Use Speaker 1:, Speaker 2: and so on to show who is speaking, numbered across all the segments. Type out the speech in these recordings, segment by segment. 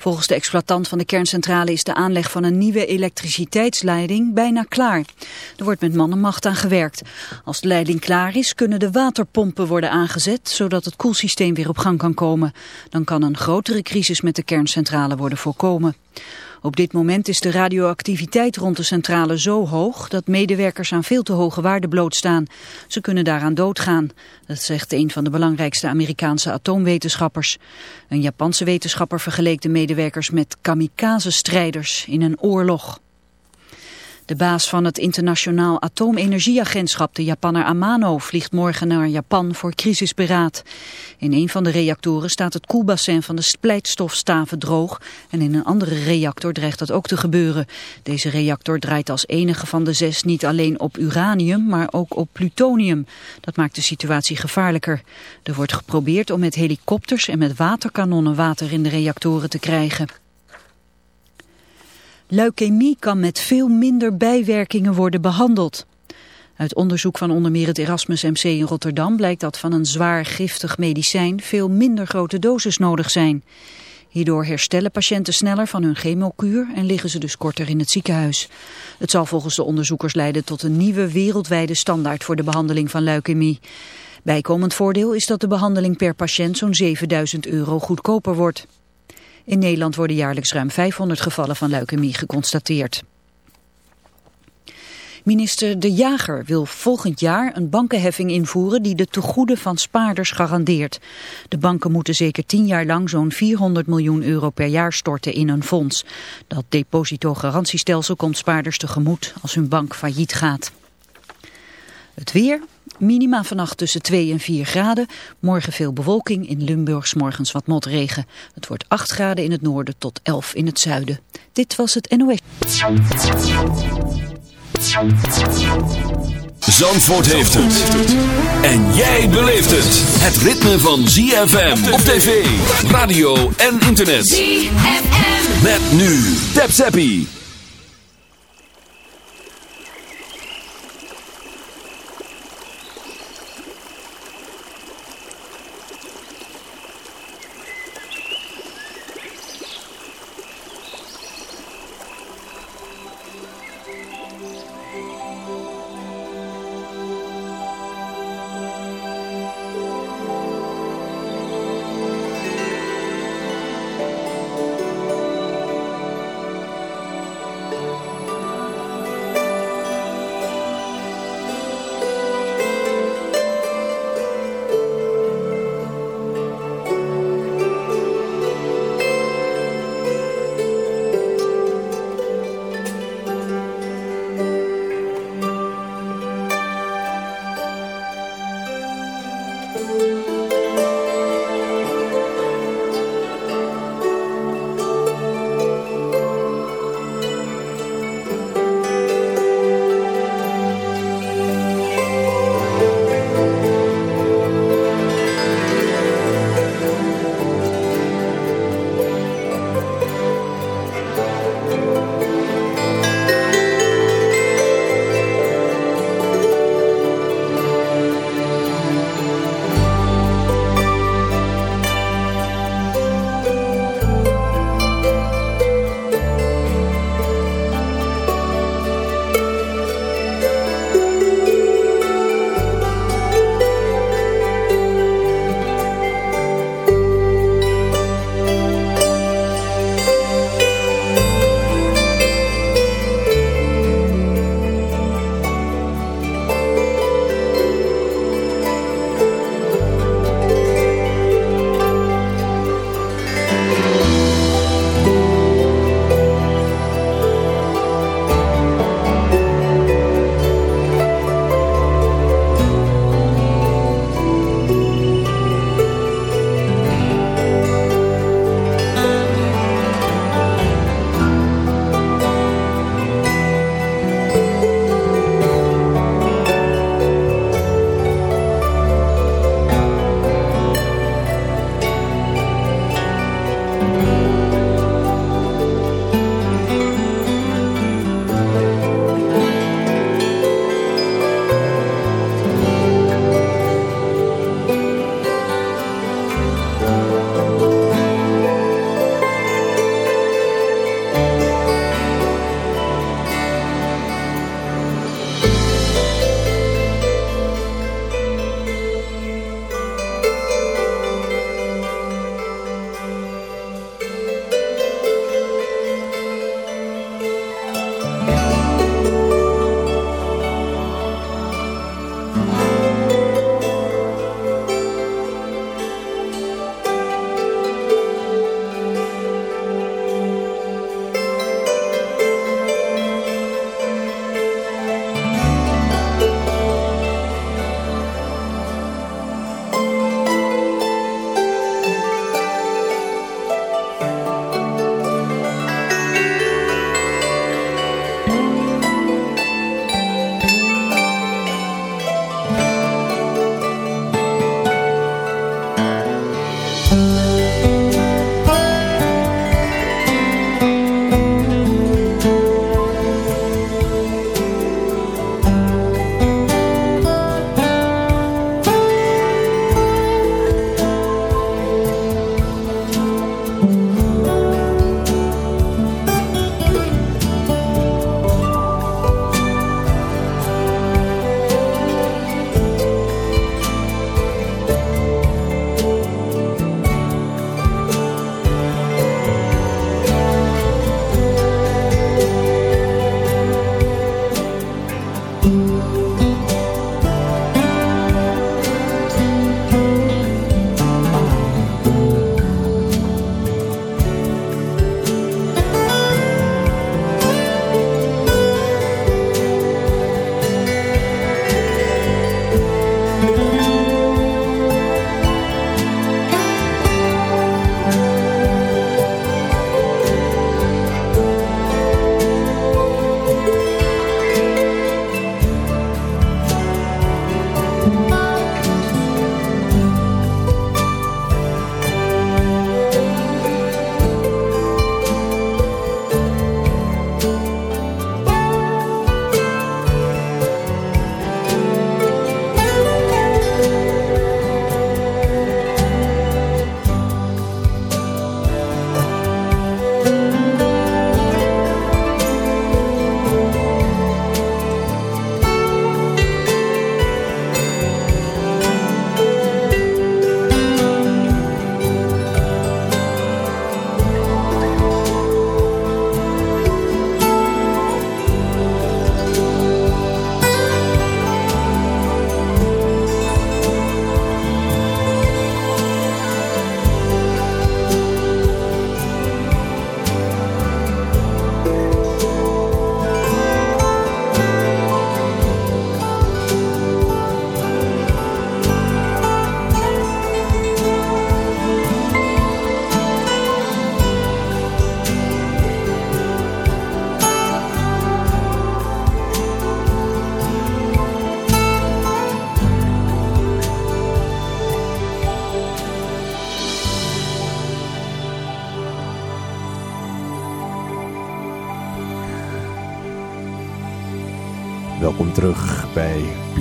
Speaker 1: Volgens de exploitant van de kerncentrale is de aanleg van een nieuwe elektriciteitsleiding bijna klaar. Er wordt met mannenmacht aan gewerkt. Als de leiding klaar is, kunnen de waterpompen worden aangezet, zodat het koelsysteem weer op gang kan komen. Dan kan een grotere crisis met de kerncentrale worden voorkomen. Op dit moment is de radioactiviteit rond de centrale zo hoog dat medewerkers aan veel te hoge waarden blootstaan. Ze kunnen daaraan doodgaan. Dat zegt een van de belangrijkste Amerikaanse atoomwetenschappers. Een Japanse wetenschapper vergeleek de medewerkers met kamikaze-strijders in een oorlog. De baas van het internationaal atoomenergieagentschap, de Japanner Amano, vliegt morgen naar Japan voor crisisberaad. In een van de reactoren staat het koelbassin van de splijtstofstaven droog en in een andere reactor dreigt dat ook te gebeuren. Deze reactor draait als enige van de zes niet alleen op uranium, maar ook op plutonium. Dat maakt de situatie gevaarlijker. Er wordt geprobeerd om met helikopters en met waterkanonnen water in de reactoren te krijgen. Leukemie kan met veel minder bijwerkingen worden behandeld. Uit onderzoek van onder meer het Erasmus MC in Rotterdam blijkt dat van een zwaar giftig medicijn veel minder grote doses nodig zijn. Hierdoor herstellen patiënten sneller van hun chemokuur en liggen ze dus korter in het ziekenhuis. Het zal volgens de onderzoekers leiden tot een nieuwe wereldwijde standaard voor de behandeling van leukemie. Bijkomend voordeel is dat de behandeling per patiënt zo'n 7000 euro goedkoper wordt. In Nederland worden jaarlijks ruim 500 gevallen van leukemie geconstateerd. Minister De Jager wil volgend jaar een bankenheffing invoeren die de tegoeden van spaarders garandeert. De banken moeten zeker tien jaar lang zo'n 400 miljoen euro per jaar storten in een fonds. Dat depositogarantiestelsel komt spaarders tegemoet als hun bank failliet gaat. Het weer, minima vannacht tussen 2 en 4 graden. Morgen veel bewolking, in Limburgs morgens wat motregen. Het wordt 8 graden in het noorden tot 11 in het zuiden. Dit was het NOS.
Speaker 2: Zandvoort heeft het. En jij beleeft het. Het ritme van ZFM op tv, radio en internet.
Speaker 3: ZFM.
Speaker 2: Met nu. Tap Zappie.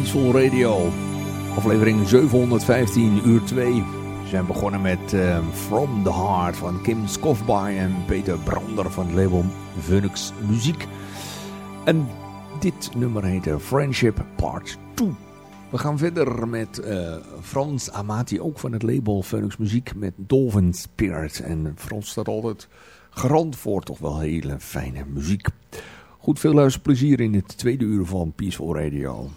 Speaker 3: Peaceful Radio. Aflevering 715, uur 2. We zijn begonnen met uh, From the Heart van Kim Skofby en Peter Brander van het label Phoenix Muziek. En dit nummer heet Friendship Part 2. We gaan verder met uh, Frans Amati, ook van het label Phoenix Muziek, met Dolphin Spirit. En Frans staat altijd garant voor toch wel hele fijne muziek. Goed, veel luisterplezier in het tweede uur van Peaceful Radio.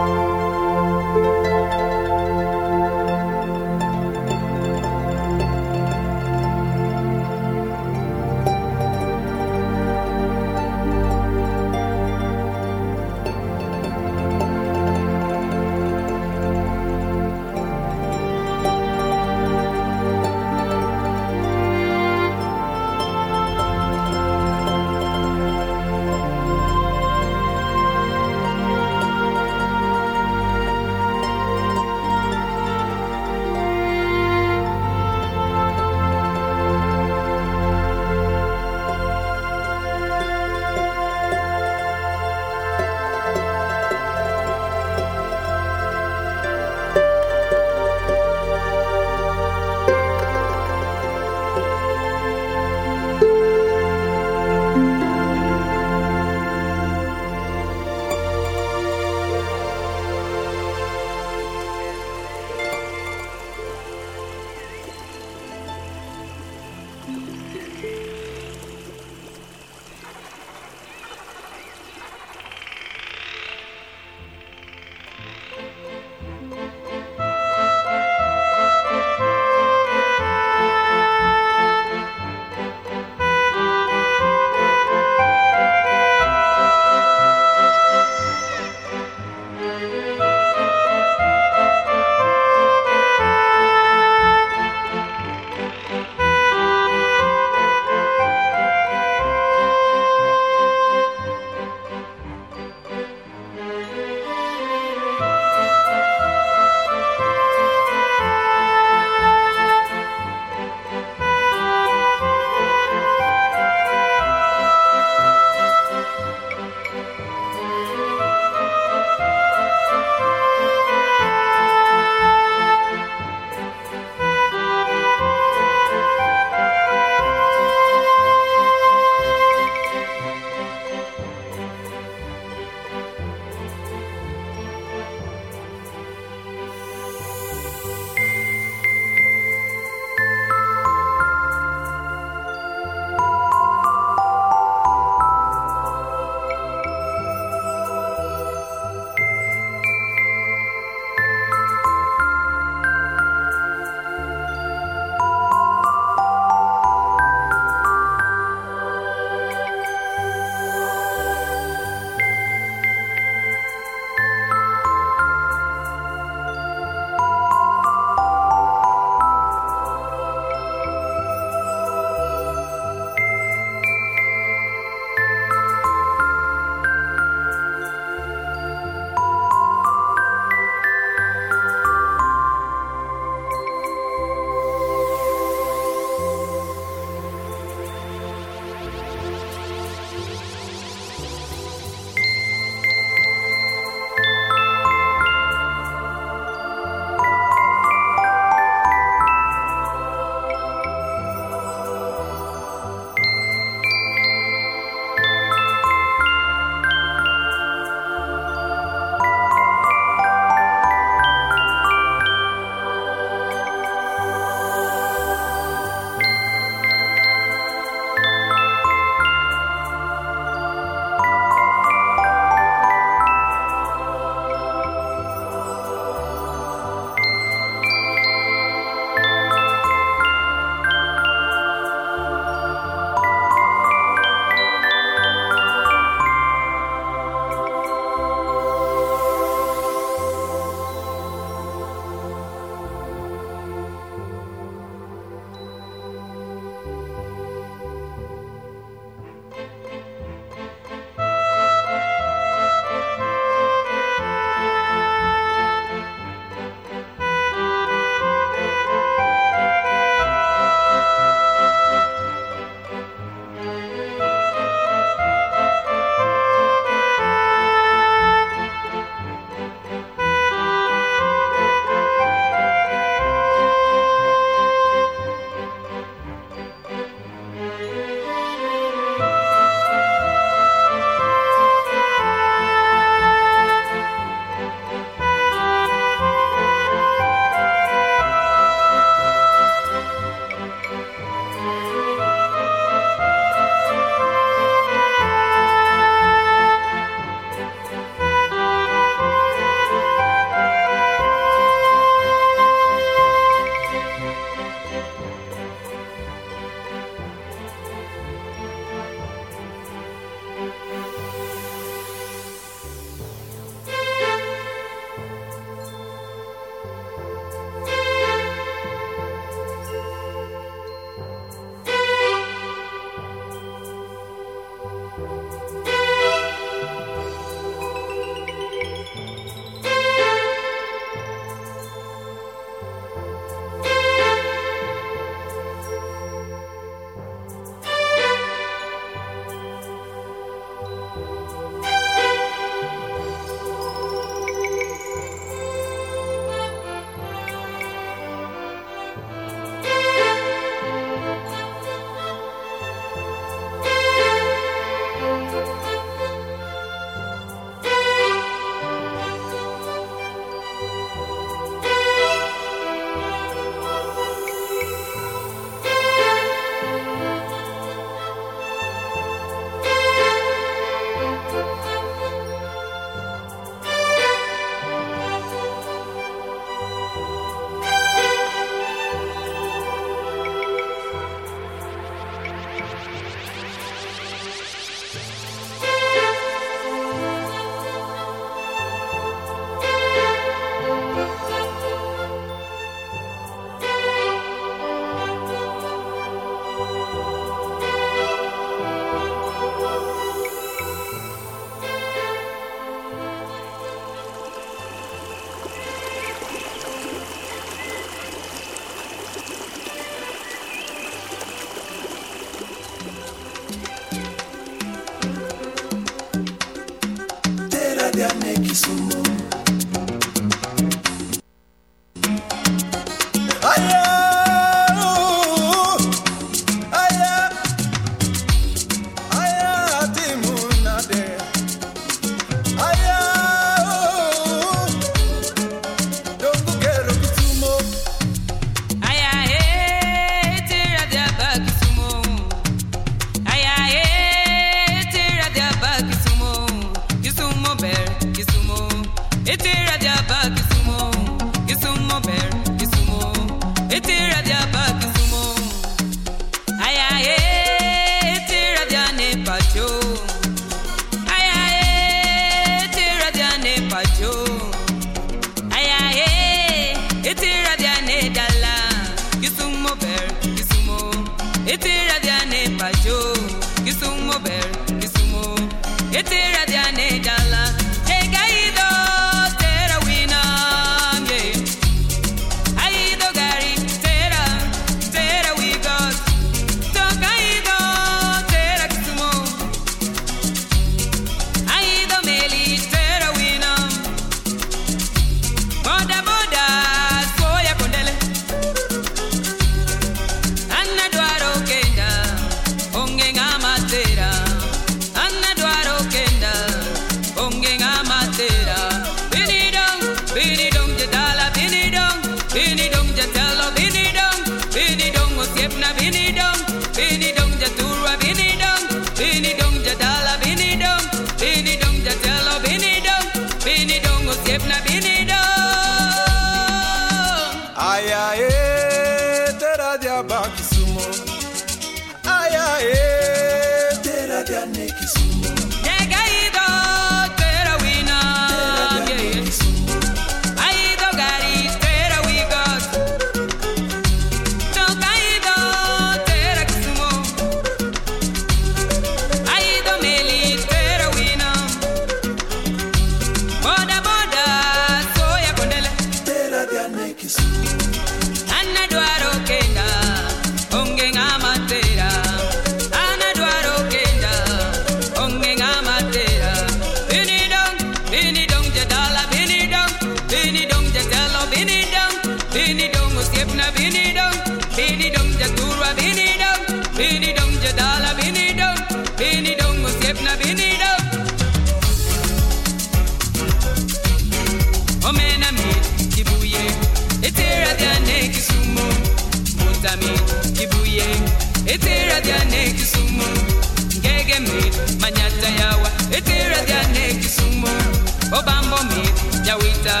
Speaker 4: agüita,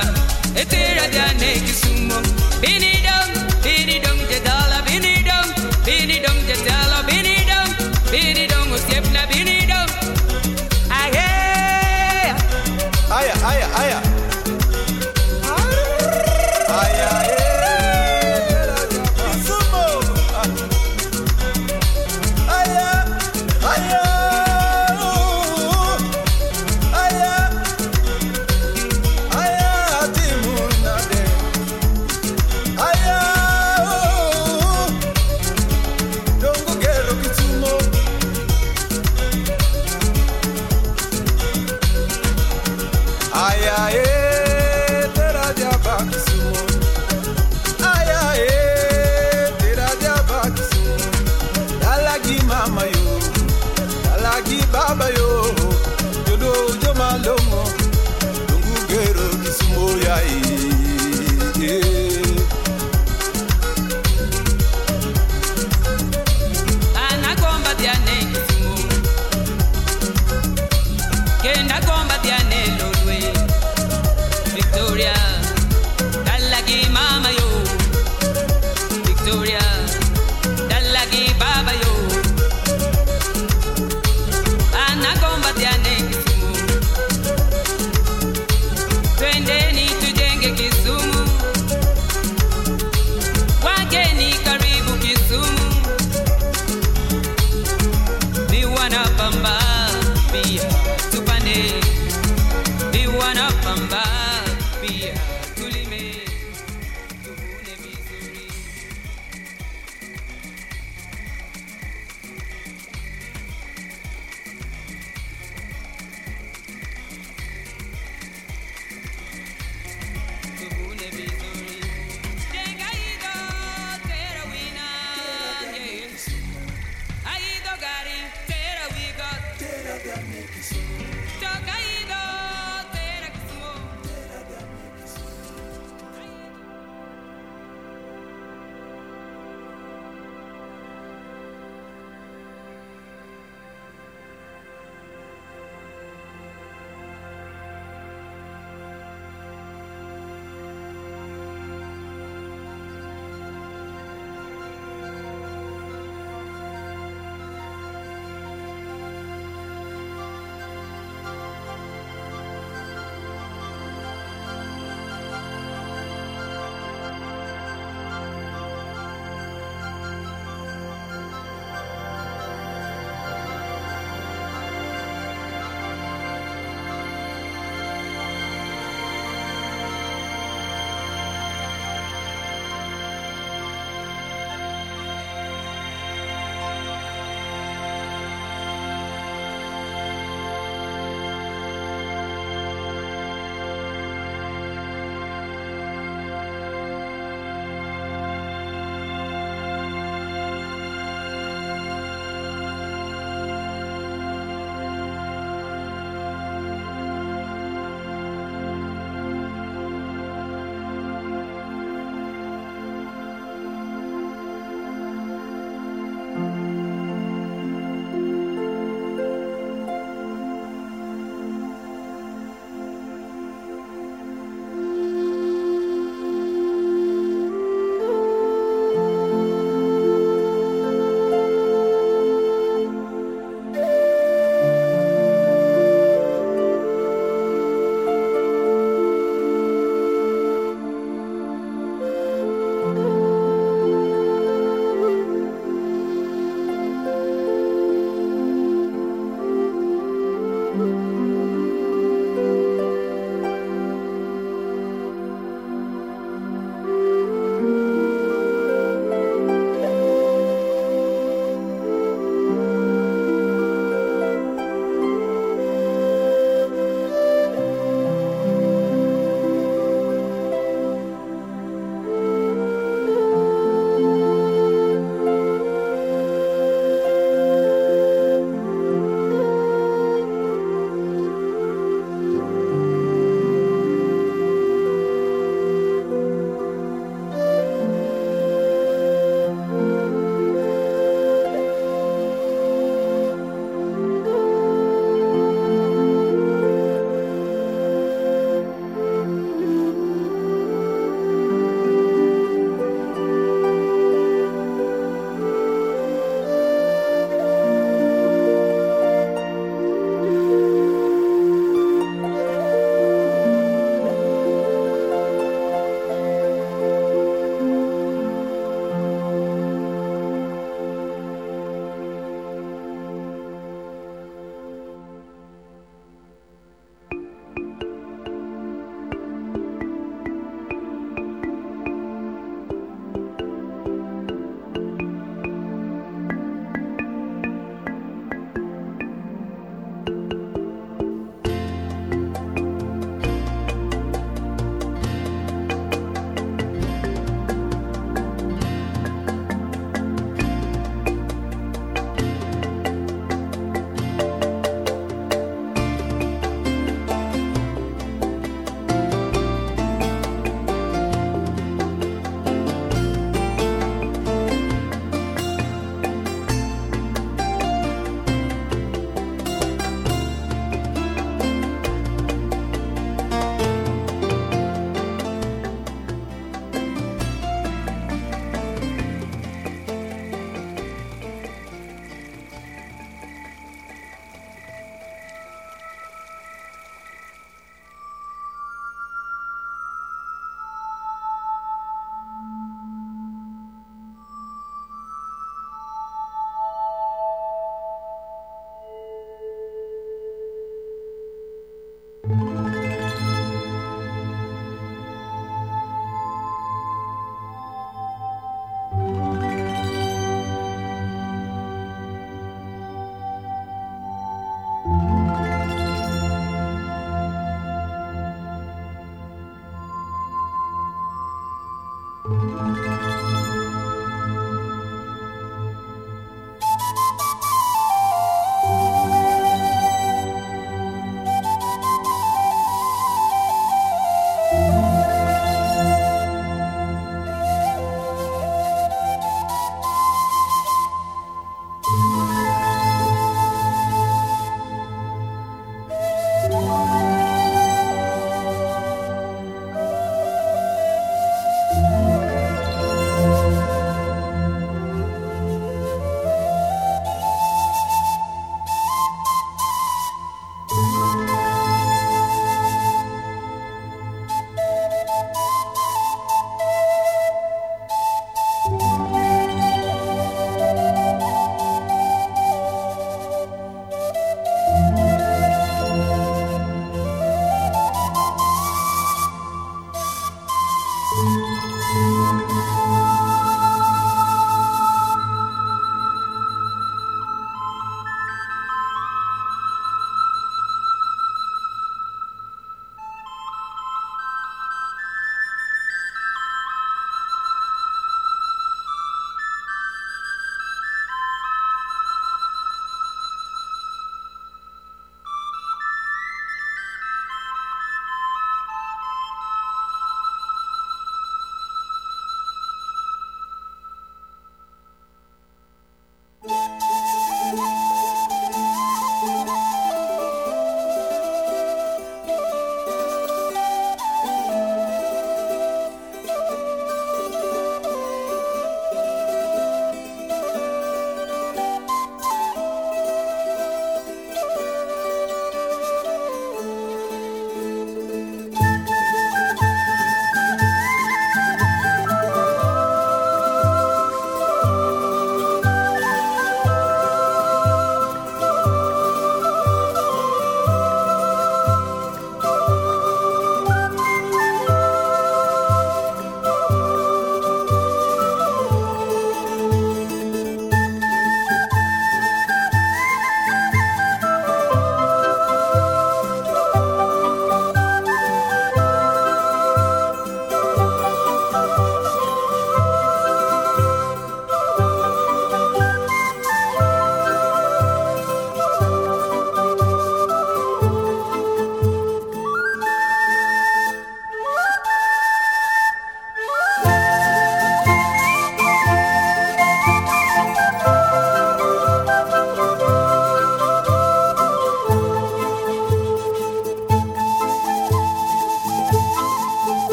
Speaker 4: etera
Speaker 3: este de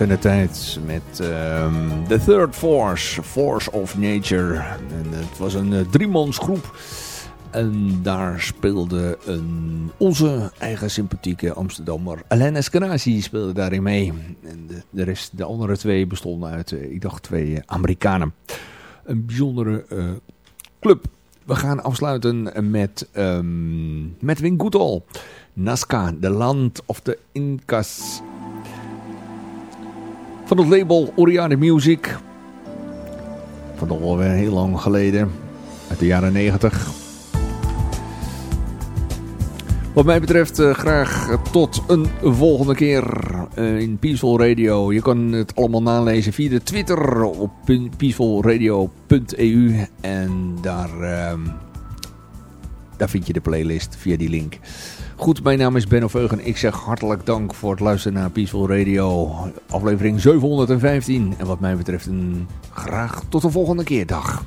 Speaker 3: in de tijd met um, The Third Force, Force of Nature. En het was een uh, driemansgroep. En daar speelde een, onze eigen sympathieke Amsterdammer Alain Eskenazi speelde daarin mee. En de, de, rest, de andere twee bestonden uit, uh, ik dacht, twee Amerikanen. Een bijzondere club. We gaan afsluiten met, um, met Win Goodall. Nazca, The Land of the Incas. Van het label Oriane Music. Van alweer heel lang geleden. Uit de jaren 90. Wat mij betreft uh, graag tot een volgende keer uh, in Peaceful Radio. Je kan het allemaal nalezen via de Twitter op peacefulradio.eu. En daar, uh, daar vind je de playlist via die link. Goed, mijn naam is Benno Veugen. Ik zeg hartelijk dank voor het luisteren naar Peaceful Radio. Aflevering 715. En wat mij betreft een graag tot de volgende keer. Dag.